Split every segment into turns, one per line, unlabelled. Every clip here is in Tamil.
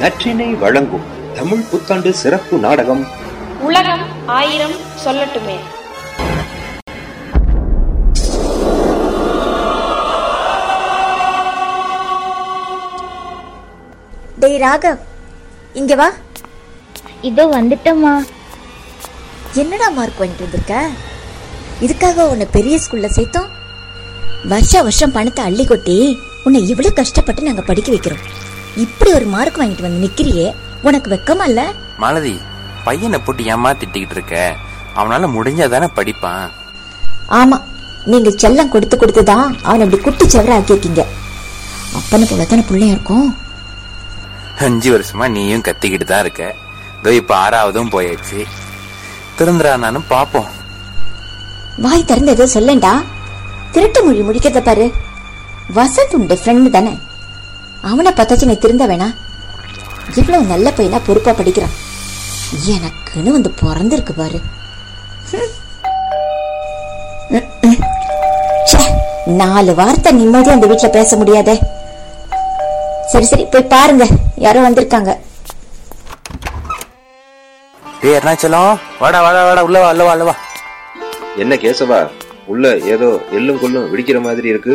நற்றினை வழங்கும் தமிழ் புத்தாண்டு சிறப்பு நாடகம்.
உலகம் ஆயிரம் சொல்லட்டுமே.
டேய் ராகவ் இங்க வா.
இதோ வந்துட்டம்மா.
என்னடா மார்க் வாங்கிட்டு வந்திருக்க? இதுக்காக உன்னை பெரிய ஸ்கூல்ல சேர்த்தோம். வருஷ வருஷம் பணத்தை அள்ளி கொட்டி உன்னை இவ்வளவு கஷ்டப்பட்டு நாங்க படிக்க வைக்கிறோம். இப்படி ஒரு மார்க் வாங்கிட்டு வந்து நிக்கிறியே? உனக்கு வெக்கமா இல்ல?
மாலதி பையனை போட்டு ஏமா திட்டிக்கிட்டு இருக்க. அவனால முடிஞ்சாதானே படிப்பான்.
ஆமா நீங்க செல்லம் கொடுத்து கொடுத்து தான் அவனை இப்படி குட்டி செவர ஆக்கியிருக்கீங்க. அப்பனுக்கு எத்தனை பிள்ளையா இருக்கும்?
அஞ்சு வருஷமா நீயும் கத்திக்கிட்டு தான் இருக்க. இதோ இப்ப ஆறாவதும் போயாச்சு. திருந்துறானாலும் பாப்போம்.
வாய் திறந்து ஏதோ சொல்லண்டா. திருட்டு மொழி முடிக்கிறத பாரு. வசந்த் உண்டு ஃப்ரெண்டு தானே. அவனை பார்த்தாச்சு நீ திருந்த வேணா. இவ்வளவு நல்ல பையனா பொறுப்பா படிக்கிறான். எனக்குன்னு வந்து பிறந்திருக்கு பாரு. நாலு வார்த்தை நிம்மதியா அந்த வீட்டுல பேச முடியாதே. சரி சரி போய் பாருங்க. யாரோ வந்திருக்காங்க.
டேய் அருணாச்சலம். வாடா வாடா வாடா உள்ள வா உள்ள வா உள்ள வா.
என்ன கேசவா? உள்ள ஏதோ எள்ளும் கொள்ளும் விடிக்கிற மாதிரி இருக்கு.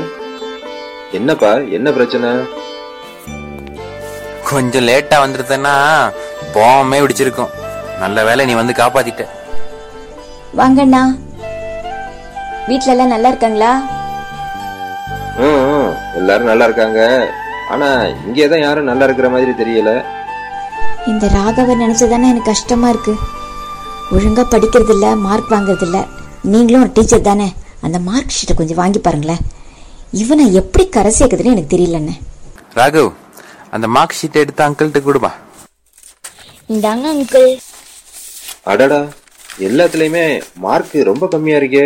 என்னப்பா என்ன பிரச்சனை?
கொஞ்சம் லேட்டா வந்துருந்தேன்னா போமே பிடிச்சிருக்கும் நல்ல வேலை நீ வந்து காப்பாத்திட்ட.
வாங்கண்ணா. வீட்ல எல்லாம் நல்லா இருக்காங்களா?
ம், எல்லாரும் நல்லா இருக்காங்க. ஆனா இங்கேதான் யாரும் நல்லா இருக்கிற மாதிரி தெரியல.
இந்த ராகவ நினைச்சதானே எனக்கு கஷ்டமா இருக்கு. ஒழுங்கா படிக்கிறது இல்ல மார்க் வாங்குறது இல்ல நீங்களும் ஒரு டீச்சர் தானே. அந்த மார்க் ஷீட்டை கொஞ்சம் வாங்கி பாருங்களேன். இவனை எப்படி கரை சேர்க்குதுன்னு எனக்கு தெரியலண்ணே.
ராகவ் அந்த மார்க் ஷீட் எடுத்து அங்கிள்கிட்ட கொடுப்பா
இந்தாங்க அங்கிள்
அடடா எல்லாத்துலயுமே மார்க் ரொம்ப கம்மியா இருக்கே.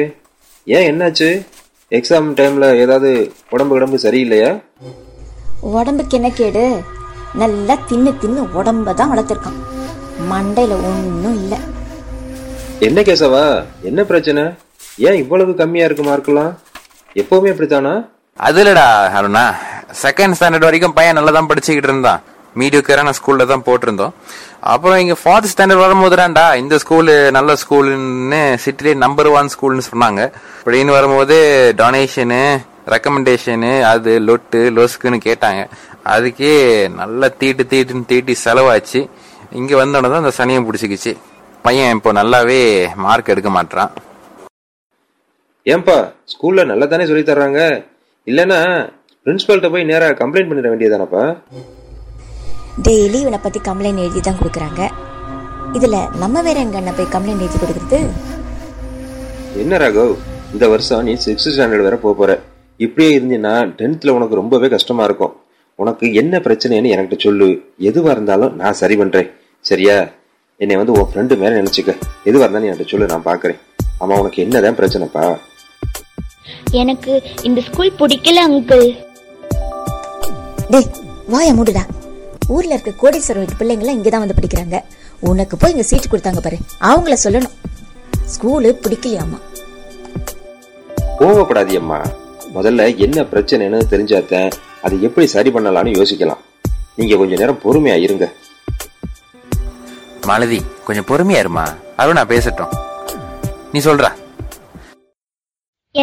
ஏன் என்னாச்சு? எக்ஸாம் டைம்ல ஏதாவது உடம்பு உடம்பு சரியில்லையா?
உடம்புக்கு என்ன கேடு? நல்லா தின்னு தின்னு உடம்ப தான் வளர்த்துருக்கான். மண்டையில ஒன்றும் இல்லை.
என்ன கேசவா? என்ன பிரச்சனை? ஏன் இவ்வளவு கம்மியா இருக்கு மார்க்லாம் எப்பவுமே இப்படித்தானா?
அது இல்லடா அருணா. செகண்ட் ஸ்டாண்டர்ட் வரைக்கும் பையன் நல்லா தான் படிச்சுக்கிட்டு இருந்தான். மீடியோக்கரான ஸ்கூல்ல தான் போட்டிருந்தோம். அப்புறம் இங்க ஃபோர்த் ஸ்டாண்டர்ட் வரும்போதுடாண்டா இந்த ஸ்கூலு நல்ல ஸ்கூலுன்னு சிட்டிலே நம்பர் ஒன் ஸ்கூல்னு சொன்னாங்க. அப்படின்னு வரும்போது டொனேஷனு ரெக்கமெண்டேஷனு அது லொட்டு லொஸ்க்குன்னு கேட்டாங்க. அதுக்கே நல்லா தீட்டு தீட்டுன்னு தீட்டி செலவாச்சு. இங்கே வந்தோடனே தான் அந்த சனியம் பிடிச்சிக்கிச்சு. பையன் இப்போ நல்லாவே மார்க் எடுக்க மாட்டான்
ஏன்பா ஸ்கூல்ல நல்லா தானே சொல்லி தர்றாங்க? இல்லைன்னா பிரின்சிபால்கிட்ட போய் நேரா கம்ப்ளைண்ட் பண்ணிட வேண்டியதானப்பா?
டெய்லி இவனை பத்தி கம்ப்ளைண்ட் எழுதி தான் கொடுக்குறாங்க. இதுல நம்ம வேற எங்க அண்ணன் போய் கம்ப்ளைண்ட் எழுதி கொடுக்குறது?
என்ன ராகவ்? இந்த வருஷம் நீ சிக்ஸ்த் ஸ்டாண்டர்ட் வரை போக போற. இப்படியே இருந்தீன்னா டென்த்ல உனக்கு ரொம்பவே கஷ்டமா இருக்கும். உனக்கு என்ன பிரச்சனைன்னு என்கிட்ட சொல்லு. எதுவா இருந்தாலும் நான் சரி பண்றேன். சரியா? என்னை வந்து உன் ஃப்ரெண்டு மேல நினைச்சுக்க. எதுவா இருந்தாலும் என்கிட்ட சொல்லு நான் பாக்குறேன். ஆமா உனக்கு என்னதான் பிரச்சனைப்பா?
எனக்கு இந்த ஸ்கூல் பிடிக்கல அங்கிள்
டேய் வாய மூடுடா. ஊர்ல இருக்க கோடீஸ்வரர் வீட்டு பிள்ளைங்களாம் இங்க தான் வந்து படிக்கிறாங்க. உனக்கு போய் இங்க சீட்டு கொடுத்தாங்க பாரு. அவங்கள சொல்லணும். ஸ்கூலு பிடிக்கலையாமா
கோவப்படாதியம்மா. முதல்ல என்ன பிரச்சனைன்னு தெரிஞ்சாத்தேன் அதை எப்படி சரி பண்ணலாம்னு யோசிக்கலாம். நீங்க கொஞ்ச நேரம் பொறுமையா இருங்க.
மாலதி கொஞ்சம் பொறுமையா இருமா? அருணா பேசட்டும். நீ சொல்றா.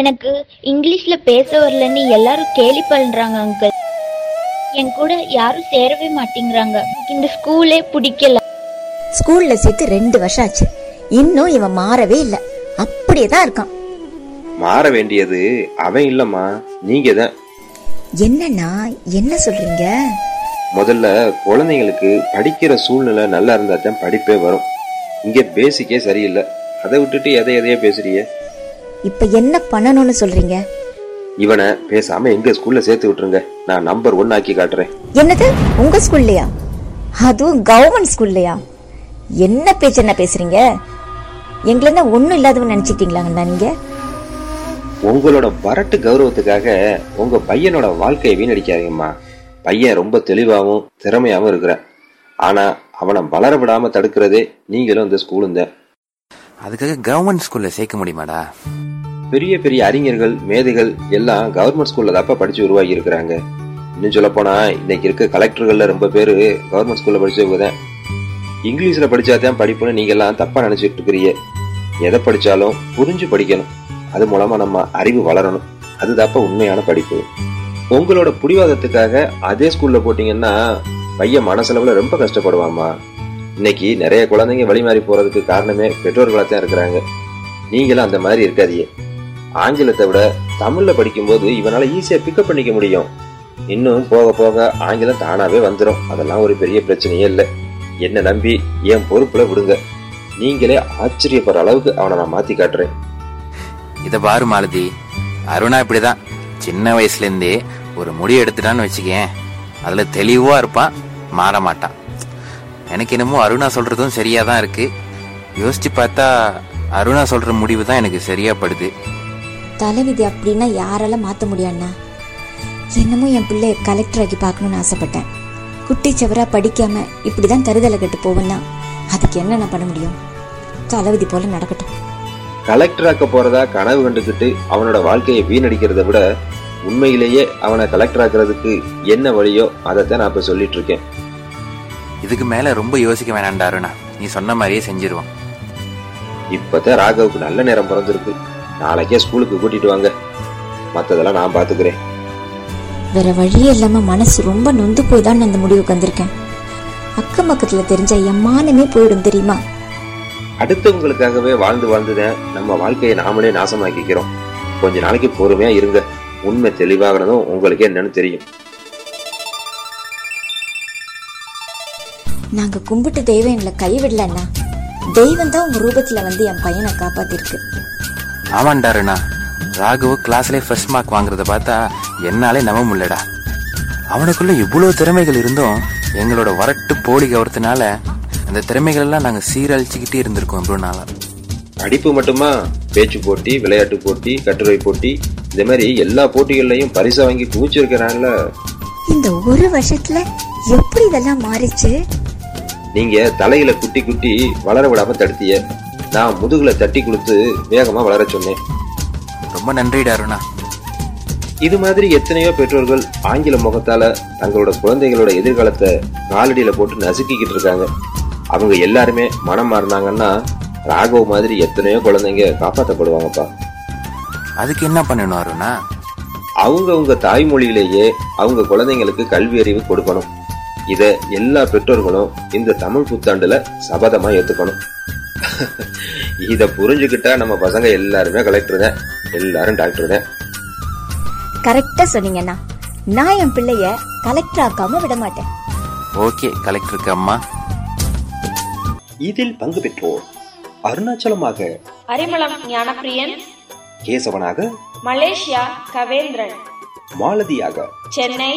எனக்கு இங்கிலீஷ்ல பேச வரலன்னு எல்லாரும் கேலி பண்றாங்க அங்கிள் என் கூட யாரும் சேரவே மாட்டேங்கிறாங்க. இந்த ஸ்கூலே பிடிக்கல.
ஸ்கூல்ல சேர்த்து ரெண்டு வருஷம் ஆச்சு. இன்னும் இவன் மாறவே இல்ல. அப்படியே தான் இருக்கான்.
மாற வேண்டியது அவன் இல்லம்மா. நீங்க தான்.
என்னன்னா என்ன சொல்றீங்க?
முதல்ல குழந்தைங்களுக்கு படிக்கிற சூழ்நிலை நல்லா இருந்தா தான் படிப்பே வரும். இங்க பேசிக்கே சரியில்லை. அதை விட்டுட்டு எதை எதையோ பேசுறிய
இப்ப என்ன பண்ணணும்னு சொல்றீங்க?
இவனை பேசாம எங்க ஸ்கூல்ல சேர்த்து விட்டுருங்க. நான் நம்பர் ஒன் ஆக்கி காட்டுறேன்.
என்னது? உங்க ஸ்கூல்லையா அதுவும் கவர்மெண்ட் ஸ்கூல்லையா என்ன பேச்சு என்ன பேசுறீங்க? எங்களை என்ன ஒண்ணும் இல்லாதவன் நினைச்சிட்டீங்களாங்கண்ணா நீங்க?
உங்களோட வரட்டு கௌரவத்துக்காக உங்க பையனோட வாழ்க்கையை வீணடிக்காதீங்கம்மா. பையன் ரொம்ப தெளிவாகவும் திறமையாவும் இருக்கிறான். ஆனா அவனை வளர விடாம தடுக்கிறதே நீங்களும் இந்த ஸ்கூலும் தான்
அதுக்காக கவர்மெண்ட் ஸ்கூல்ல சேர்க்க முடியுமாடா?
பெரிய பெரிய அறிஞர்கள் மேதைகள் எல்லாம் கவர்மெண்ட் ஸ்கூல்ல தாப்பா படிச்சு உருவாகி இருக்கிறாங்க இன்னும் சொல்ல போனா இன்னைக்கு இருக்க கலெக்டர்கள்ல ரொம்ப பேரு கவர்மெண்ட் ஸ்கூல்ல படிச்சவங்க தான். இங்கிலீஷ்ல படிச்சாதான் படிப்புன்னு நீங்க எல்லாம் தப்பா நினைச்சிட்டு இருக்கிறீங்க. எதை படிச்சாலும் புரிஞ்சு படிக்கணும். அது மூலமா நம்ம அறிவு வளரணும். அதுதாப்ப உண்மையான படிப்பு. உங்களோட புடிவாதத்துக்காக அதே ஸ்கூல்ல போட்டீங்கன்னா பையன் மனசளவுல ரொம்ப கஷ்டப்படுவாமா இன்னைக்கு நிறைய குழந்தைங்க வழி மாறி போறதுக்கு காரணமே பெற்றோர்களாக தான் இருக்கிறாங்க. நீங்களும் அந்த மாதிரி இருக்காதீங்க. ஆங்கிலத்தை விட தமிழ்ல படிக்கும்போது இவனால ஈஸியா பிக்கப் பண்ணிக்க முடியும். இன்னும் போக போக ஆங்கிலம் தானாவே வந்துடும் அதெல்லாம் ஒரு பெரிய பிரச்சனையே இல்லை. என்ன நம்பி என் பொறுப்புல விடுங்க. நீங்களே ஆச்சரியப்படுற அளவுக்கு அவனை நான் மாத்தி காட்டுறேன்.
இத பாரு மாலதி. அருணா இப்படிதான். சின்ன வயசுல இருந்தே ஒரு முடிவு எடுத்துட்டான்னு வச்சுக்கேன். அதுல தெளிவா இருப்பான் மாற மாட்டான். எனக்கு என்னமோ அருணா சொல்றதும் சரியாக தான் இருக்கு. யோசிச்சு பார்த்தா அருணா சொல்ற முடிவு தான் எனக்கு சரியா படுது.
தலைவிதி அப்படின்னா யாரால மாத்த முடியாண்ணா? என்னமோ என் பிள்ளைய கலெக்டர் ஆக்கி பார்க்கணும்னு ஆசைப்பட்டேன். குட்டி செவரா படிக்காம இப்படிதான் தருதலை கட்டு போவேன்னா அதுக்கு என்ன நான் பண்ண முடியும்? தலைவிதி போல நடக்கட்டும்.
கலெக்டர் ஆக்க போறதா கனவு கண்டுக்கிட்டு அவனோட வாழ்க்கையை வீணடிக்கிறத விட உண்மையிலேயே அவனை கலெக்டர் ஆக்குறதுக்கு என்ன வழியோ அதைத்தான் நான் இப்ப சொல்லிட்டு இருக்கேன்.
இதுக்கு மேல ரொம்ப யோசிக்க வேணாம்டா அருணா. நீ சொன்ன மாதிரியே செஞ்சிருவோம்.
இப்பதான் ராகவுக்கு நல்ல நேரம் பிறந்திருக்கு. நாளைக்கே ஸ்கூலுக்கு கூட்டிட்டு வாங்க. மத்ததெல்லாம் நான் பாத்துக்கிறேன்.
வேற வழியே இல்லாம மனசு ரொம்ப நொந்து போய் தான் இந்த முடிவுக்கு வந்திருக்கேன். அக்கம் பக்கத்துல தெரிஞ்ச என் மானமே போயிடும் தெரியுமா?
அடுத்தவங்களுக்காகவே வாழ்ந்து வாழ்ந்துதான் நம்ம வாழ்க்கையை நாமளே நாசமாக்கிக்கிறோம். கொஞ்ச நாளைக்கு பொறுமையா இருங்க. உண்மை தெளிவாகிறதும் உங்களுக்கு என்னன்னு தெரியும்.
நாங்க கும்பிட்டு தெய்வம் எங்களை கைவிடலன்னா தெய்வம் தான் உங்க ரூபத்துல வந்து என் பையனை காப்பாத்திருக்கு.
ஆமாண்டா அருணா ராகுவ கிளாஸ்ல ஃபர்ஸ்ட் மார்க் வாங்குறத பார்த்தா என்னாலே நம்ப முடியலடா. அவனுக்குள்ள இவ்வளவு திறமைகள் இருந்தும் எங்களோட வரட்டு போலி கவரத்தினால அந்த திறமைகள் எல்லாம் நாங்க சீரழிச்சுக்கிட்டே இருந்திருக்கோம் இவ்வளவு நாளா
படிப்பு மட்டுமா? பேச்சு போட்டி விளையாட்டு போட்டி கட்டுரை போட்டி இந்த மாதிரி எல்லா போட்டிகள்லயும் பரிசை வாங்கி குவிச்சிருக்கிறான்ல
இந்த ஒரு வருஷத்துல எப்படி இதெல்லாம் மாறிச்சு?
நீங்க தலையில குட்டி குட்டி வளர விடாம தடுத்திய நான் முதுகுல தட்டி கொடுத்து வேகமா வளர சொன்னேன்.
ரொம்ப நன்றிடா அருணா.
இது மாதிரி எத்தனையோ பெற்றோர்கள் ஆங்கில முகத்தால தங்களோட குழந்தைகளோட எதிர்காலத்தை காலடியில போட்டு நசுக்கிக்கிட்டு இருக்காங்க. அவங்க எல்லாருமே மனம் மாறினாங்கன்னா ராகவ் மாதிரி எத்தனையோ குழந்தைங்க காப்பாற்றப்படுவாங்கப்பா
அதுக்கு என்ன பண்ணணும் அருணா?
அவங்க உங்க தாய்மொழியிலேயே அவங்க குழந்தைங்களுக்கு கல்வி அறிவு கொடுக்கணும். இத எல்லா பெற்றோர்களும் இந்த தமிழ் புத்தாண்டுல சபதமா ஏத்துக்கணும். இத புரிஞ்சுக்கிட்டா நம்ம பசங்க எல்லாருமே கலெக்டர் தான் எல்லாரும் டாக்டர் தான்
கரெக்டா சொன்னீங்கண்ணா. நான் என் பிள்ளைய கலெக்டர் ஆக்காம விட மாட்டேன்.
ஓகே கலெக்டருக்கு அம்மா.
இதில் பங்கு பெற்றோர் அருணாச்சலமாக
அரிமளம் ஞானப்பிரியன்
கேசவனாக
மலேசியா கவேந்திரன்
மாலதியாக
சென்னை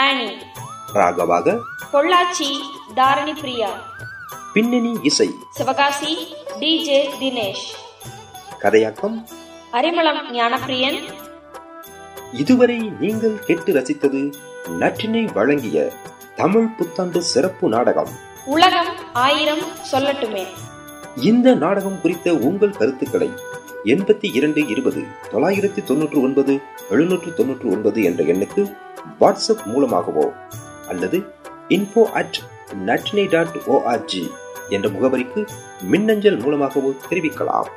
ஆனி
ராகவாக
பொள்ளாச்சி தாரணி பிரியா
பின்னணி இசை
சிவகாசி டிஜே தினேஷ்
கதையாக்கம்.
அரிமளம் ஞானப்பிரியன்.
இதுவரை நீங்கள் கேட்டு ரசித்தது நற்றினை வழங்கிய தமிழ் புத்தாண்டு சிறப்பு நாடகம்.
உலகம் ஆயிரம் சொல்லட்டுமே.
இந்த நாடகம் குறித்த உங்கள் கருத்துக்களை எண்பத்தி இரண்டு இருபது தொள்ளாயிரத்தி தொன்னூற்று ஒன்பது எழுநூற்று தொன்னூற்று ஒன்பது என்ற எண்ணுக்கு வாட்ஸ்அப் மூலமாகவோ அல்லது இன்ஃபோ அட் நட்டினை டாட் ஓஆர்ஜி என்ற முகவரிக்கு மின்னஞ்சல் மூலமாகவோ தெரிவிக்கலாம்.